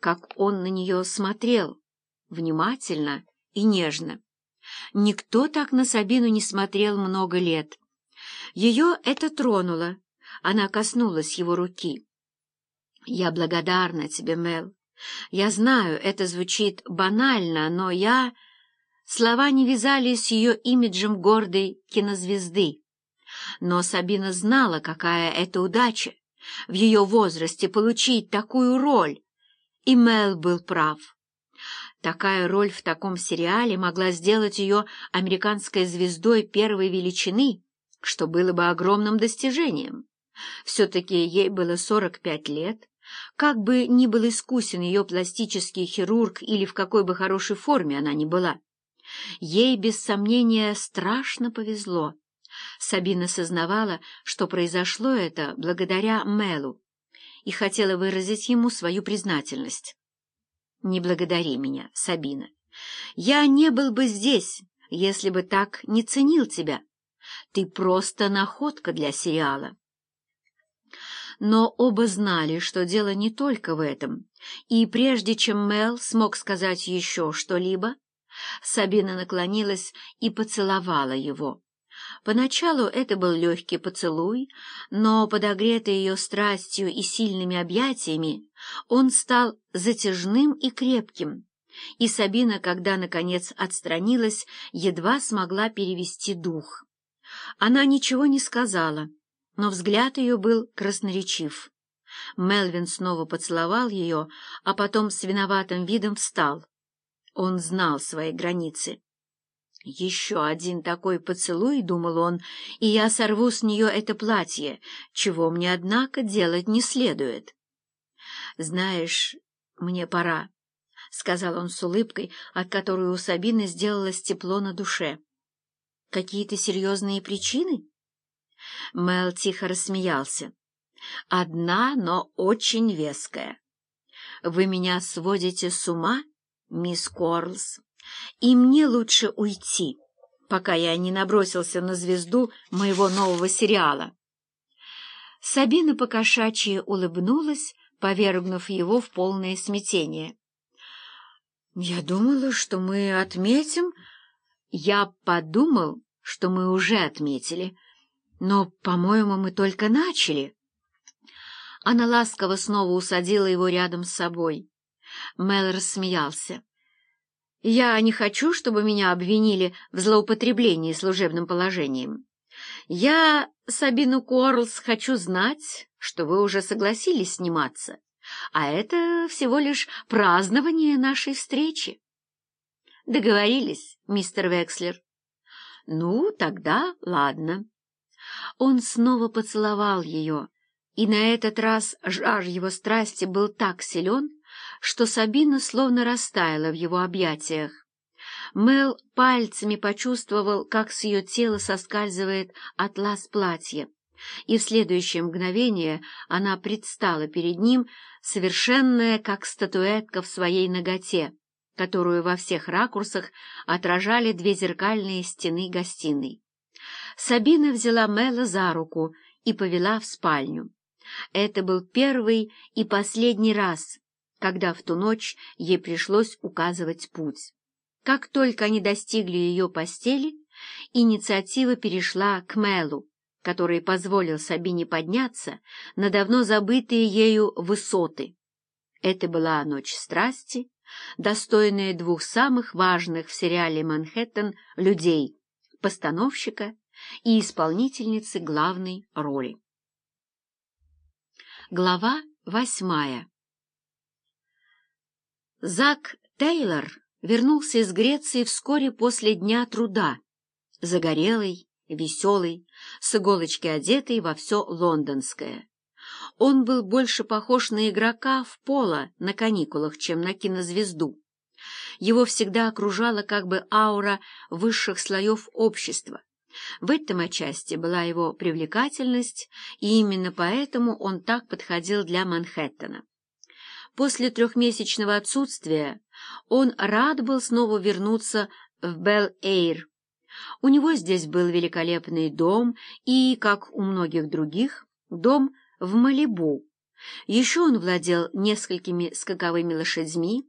как он на нее смотрел, внимательно и нежно. Никто так на Сабину не смотрел много лет. Ее это тронуло. Она коснулась его руки. «Я благодарна тебе, Мел. Я знаю, это звучит банально, но я...» Слова не вязались с ее имиджем гордой кинозвезды. Но Сабина знала, какая это удача в ее возрасте получить такую роль. И Мел был прав. Такая роль в таком сериале могла сделать ее американской звездой первой величины, что было бы огромным достижением. Все-таки ей было 45 лет, как бы ни был искусен ее пластический хирург или в какой бы хорошей форме она ни была. Ей, без сомнения, страшно повезло. Сабина сознавала, что произошло это благодаря Мелу, и хотела выразить ему свою признательность. «Не благодари меня, Сабина. Я не был бы здесь, если бы так не ценил тебя. Ты просто находка для сериала». Но оба знали, что дело не только в этом, и прежде чем Мел смог сказать еще что-либо, Сабина наклонилась и поцеловала его. Поначалу это был легкий поцелуй, но, подогретый ее страстью и сильными объятиями, он стал затяжным и крепким, и Сабина, когда, наконец, отстранилась, едва смогла перевести дух. Она ничего не сказала, но взгляд ее был красноречив. Мелвин снова поцеловал ее, а потом с виноватым видом встал. Он знал свои границы. «Еще один такой поцелуй, — думал он, — и я сорву с нее это платье, чего мне, однако, делать не следует». «Знаешь, мне пора», — сказал он с улыбкой, от которой у Сабины сделалось тепло на душе. «Какие-то серьезные причины?» Мел тихо рассмеялся. «Одна, но очень веская. Вы меня сводите с ума?» мисс Корлс, и мне лучше уйти, пока я не набросился на звезду моего нового сериала. Сабина покошачьи улыбнулась, повергнув его в полное смятение. «Я думала, что мы отметим...» «Я подумал, что мы уже отметили, но, по-моему, мы только начали». Она ласково снова усадила его рядом с собой. Мэл рассмеялся. «Я не хочу, чтобы меня обвинили в злоупотреблении служебным положением. Я, Сабину Корлс, хочу знать, что вы уже согласились сниматься, а это всего лишь празднование нашей встречи». «Договорились, мистер Векслер?» «Ну, тогда ладно». Он снова поцеловал ее, и на этот раз жар его страсти был так силен, что Сабина словно растаяла в его объятиях. Мел пальцами почувствовал, как с ее тела соскальзывает атлас платья, и в следующее мгновение она предстала перед ним, совершенная, как статуэтка в своей ноготе, которую во всех ракурсах отражали две зеркальные стены гостиной. Сабина взяла Мела за руку и повела в спальню. Это был первый и последний раз, когда в ту ночь ей пришлось указывать путь. Как только они достигли ее постели, инициатива перешла к Мелу, который позволил Сабине подняться на давно забытые ею высоты. Это была ночь страсти, достойная двух самых важных в сериале «Манхэттен» людей — постановщика и исполнительницы главной роли. Глава восьмая Зак Тейлор вернулся из Греции вскоре после Дня труда, загорелый, веселый, с иголочки одетый во все лондонское. Он был больше похож на игрока в поло на каникулах, чем на кинозвезду. Его всегда окружала как бы аура высших слоев общества. В этом отчасти была его привлекательность, и именно поэтому он так подходил для Манхэттена. После трехмесячного отсутствия он рад был снова вернуться в Бел-Эйр. У него здесь был великолепный дом и, как у многих других, дом в Малибу, Еще он владел несколькими скаковыми лошадьми,